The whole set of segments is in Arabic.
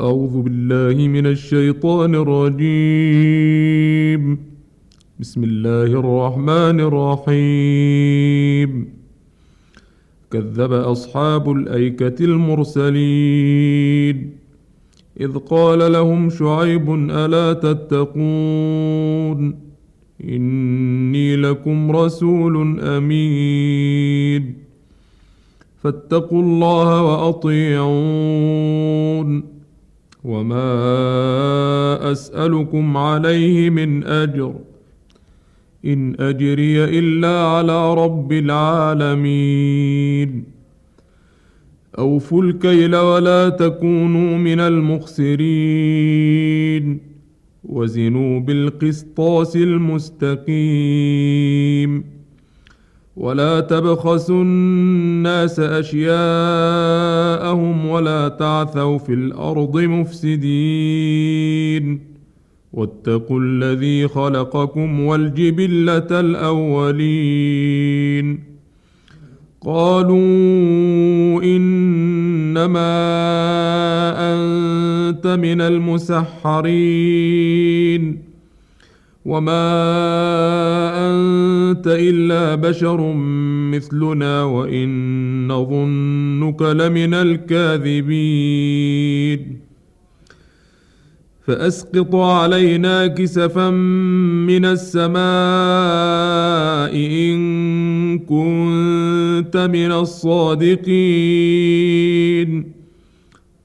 أعوذ بالله من الشيطان الرجيم. بسم الله الرحمن الرحيم. كذب أصحاب الأيكة المرسلين. إذ قال لهم شعيب ألا تتقون؟ إني لكم رسول أمين. فاتقوا الله وأطيعون. وما اسالكم عليه من اجر ان اجري الا على رب العالمين اوفوا الكيل ولا تكونوا من المخسرين وزنوا بالقسطاس المستقيم ولا تبخسوا الناس أشياءهم ولا تعثوا في الأرض مفسدين. واتقوا الذي خلقكم والجبلة الأولين. قالوا إنما أنت من المسحرين. وما انت الا بشر مثلنا وان نظنك لمن الكاذبين فاسقط علينا كسفا من السماء ان كنت من الصادقين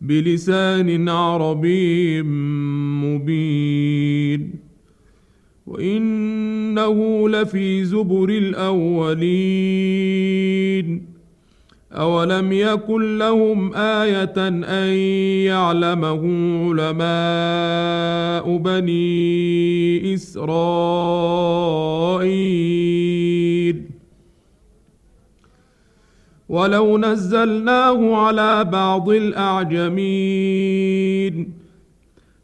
بلسان عربي مبين. وإنه لفي زبر الأولين. أولم يكن لهم آية أن يعلمه علماء بني إسرائيل؟ ولو نزلناه على بعض الاعجمين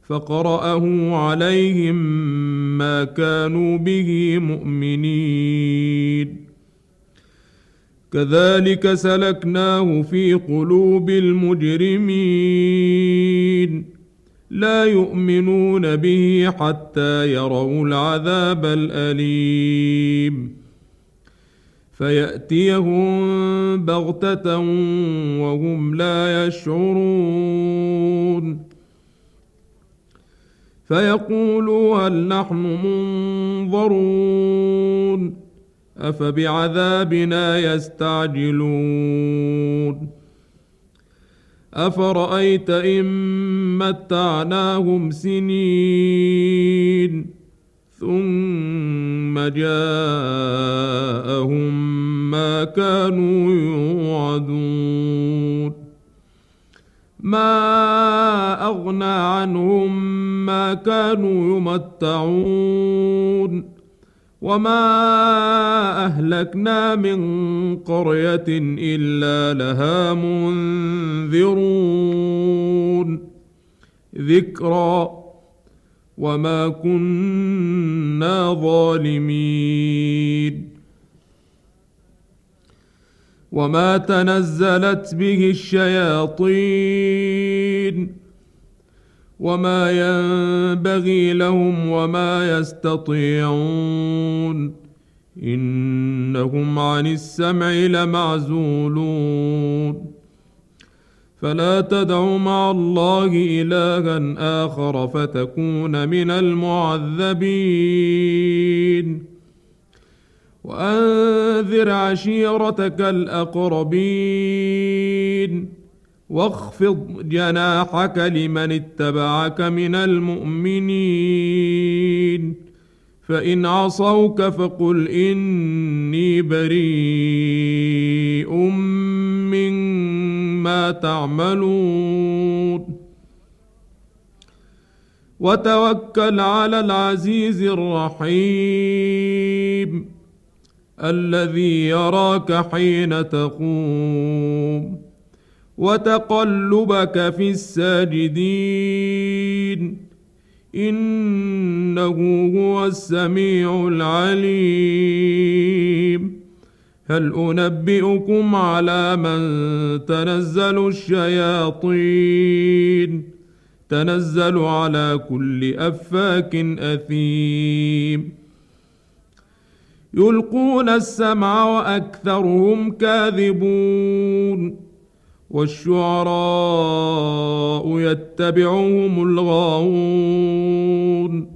فقراه عليهم ما كانوا به مؤمنين كذلك سلكناه في قلوب المجرمين لا يؤمنون به حتى يروا العذاب الاليم فيأتيهم بغتة وهم لا يشعرون. فيقولوا هل نحن منظرون؟ أفبعذابنا يستعجلون؟ أفرأيت إن متعناهم سنين؟ ثم جاءهم ما كانوا يوعدون. ما أغنى عنهم ما كانوا يمتعون. وما أهلكنا من قرية إلا لها منذرون. ذكرى وما كنا ظالمين وما تنزلت به الشياطين وما ينبغي لهم وما يستطيعون انهم عن السمع لمعزولون فلا تدع مع الله إلها آخر فتكون من المعذبين. وأنذر عشيرتك الأقربين. واخفض جناحك لمن اتبعك من المؤمنين. فإن عصوك فقل إني بريء مما تعملون. وتوكل على العزيز الرحيم الذي يراك حين تقوم. وتقلبك في الساجدين. إنه هو السميع العليم. هل أنبئكم على من تنزل الشياطين؟ تنزل على كل أفاك أثيم. يلقون السمع وأكثرهم كاذبون. والشعراء يتبعهم الغاوون.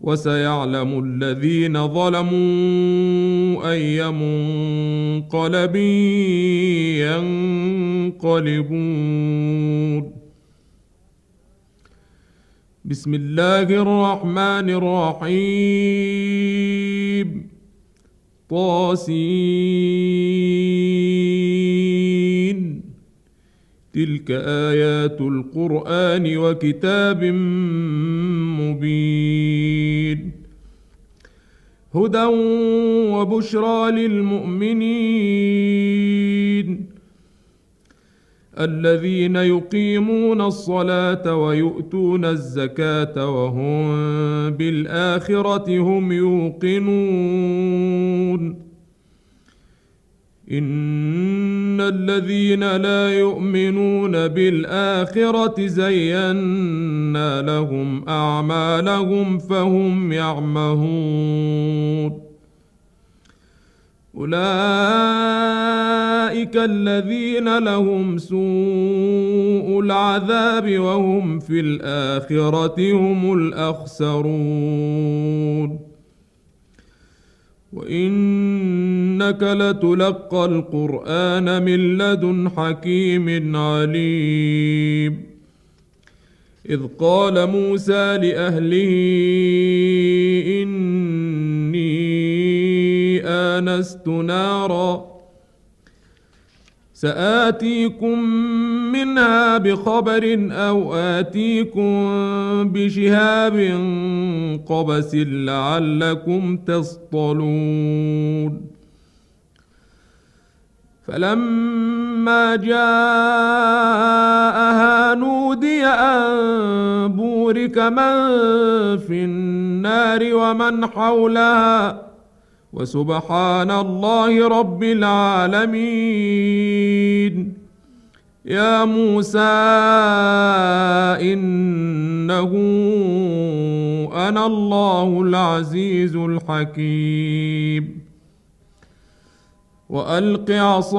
وسيعلم الذين ظلموا أي منقلب ينقلبون. بسم الله الرحمن الرحيم. طاسين. تلك آيات القرآن وكتاب مبين. هدى وبشرى للمؤمنين. الذين يقيمون الصلاة ويؤتون الزكاة وهم بالآخرة هم يوقنون. ان الذين لا يؤمنون بالاخره زينا لهم اعمالهم فهم يعمهون اولئك الذين لهم سوء العذاب وهم في الاخره هم الاخسرون وإنك لتلقى القرآن من لدن حكيم عليم. إذ قال موسى لأهله آنست نارا سآتيكم منها بخبر أو آتيكم بشهاب قبس لعلكم تصطلون. فلما جاءها نودي أن بورك من في النار ومن حولها وسبحان الله رب العالمين. يا موسى إنه أنا الله العزيز الحكيم. وألق عصاك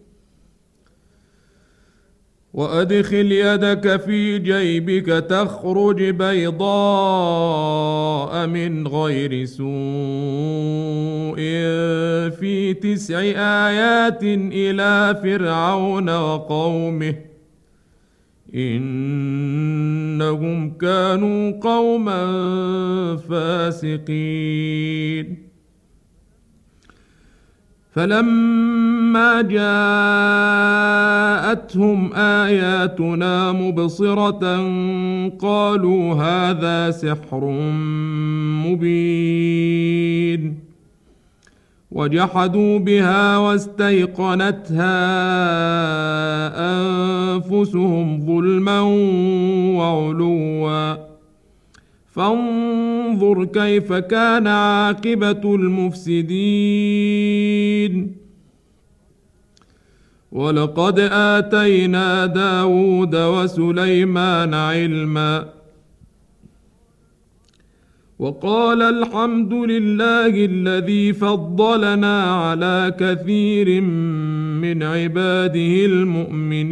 وأدخل يدك في جيبك تخرج بيضاء من غير سوء. في تسع آيات إلى فرعون وقومه. إنهم كانوا قوما فاسقين. فلما جاءتهم آياتنا مبصرة قالوا هذا سحر مبين. وجحدوا بها واستيقنتها أنفسهم ظلما وعلوا. فانظر كيف كان عاقبة المفسدين. ولقد آتينا داود وسليمان علما. وقال الحمد لله الذي فضلنا على كثير من عباده المؤمنين.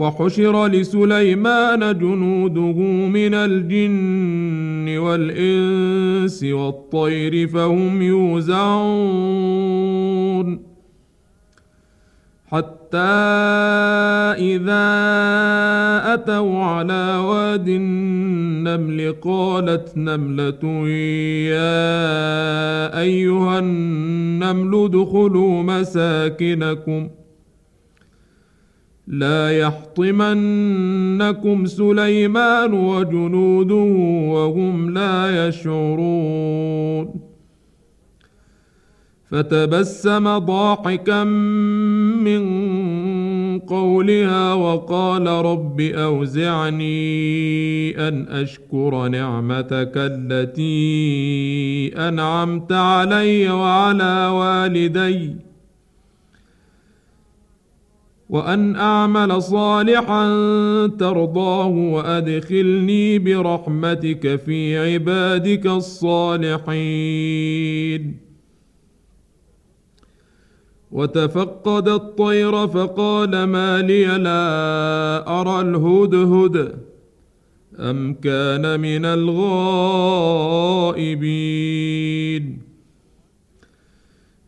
وحشر لسليمان جنوده من الجن والإنس والطير فهم يوزعون. حتى إذا أتوا على واد النمل قالت نملة يا أيها النمل ادخلوا مساكنكم. لا يحطمنكم سليمان وجنوده وهم لا يشعرون. فتبسم ضاحكا من قولها وقال رب أوزعني أن أشكر نعمتك التي أنعمت علي وعلى والدي وأن أعمل صالحا ترضاه وأدخلني برحمتك في عبادك الصالحين. وتفقد الطير فقال ما لي لا أرى الهدهد أم كان من الغائبين.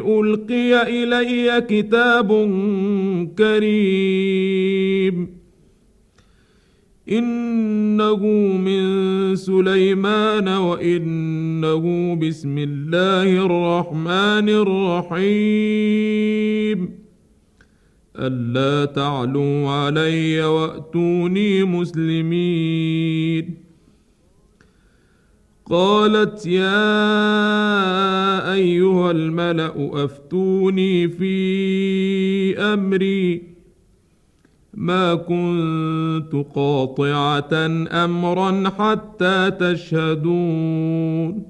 ألقي إلي كتاب كريم. إنه من سليمان وإنه بسم الله الرحمن الرحيم. ألا تعلوا علي وأتوني مسلمين. قالت يا أيها الملأ أفتوني في أمري. ما كنت قاطعة أمرا حتى تشهدون.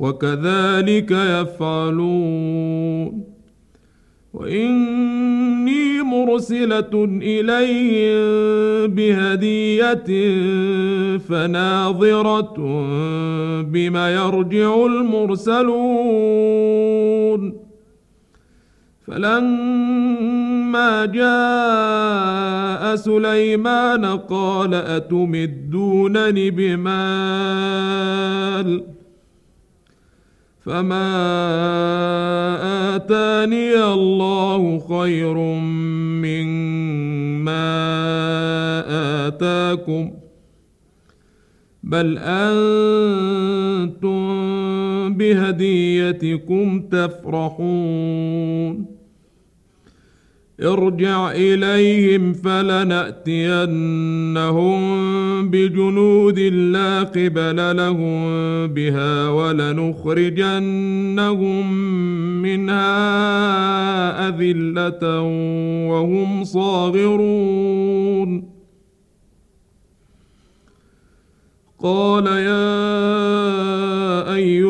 وكذلك يفعلون. وإني مرسلة إليهم بهدية فناظرة بما يرجع المرسلون. فلما جاء سليمان قال أتمدونني بمال؟ فما آتاني الله خير مما آتاكم بل أنتم بهديتكم تفرحون ارجع إليهم فلنأتينهم بجنود لا قبل لهم بها ولنخرجنهم منها أذلة وهم صاغرون. قال يا أيها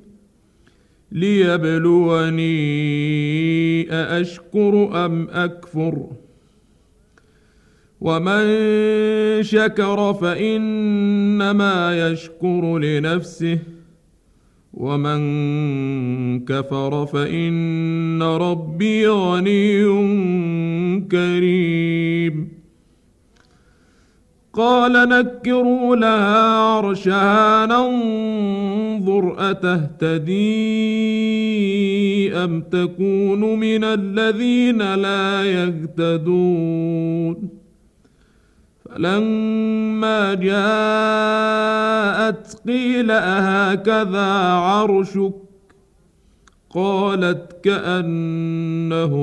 ليبلوني أأشكر أم أكفر ومن شكر فإنما يشكر لنفسه ومن كفر فإن ربي غني كريم قال نكروا لها عرشها ننظر أتهتدي أم تكون من الذين لا يهتدون؟ فلما جاءت قيل أهكذا عرشك؟ قالت كأنه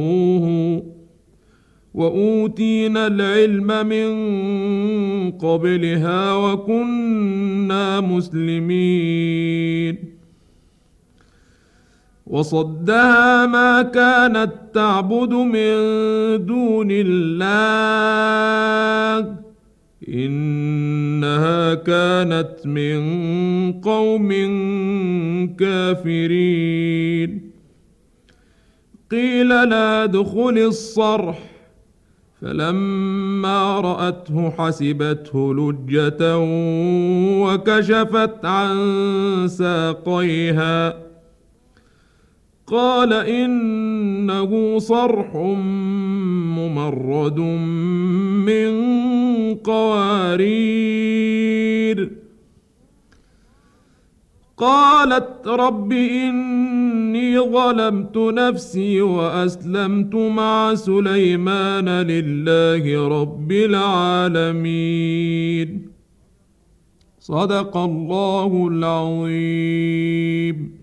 هو. وأوتينا العلم من قبلها وكنا مسلمين. وصدها ما كانت تعبد من دون الله إنها انها كانت من قوم كافرين. قيل لا ادخل الصرح فلما رأته حسبته لجة وكشفت عن ساقيها. قال إنه صرح ممرد من قوارير. قالت رب إني ظلمت نفسي وأسلمت مع سليمان لله رب العالمين. صدق الله العظيم.